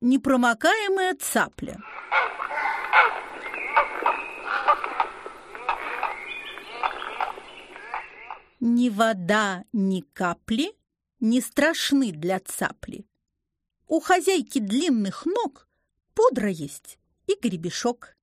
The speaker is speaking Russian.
Непромокаемая цапля. Ни вода, ни капли не страшны для цапли. У хозяйки длинных ног пудра есть и гребешок.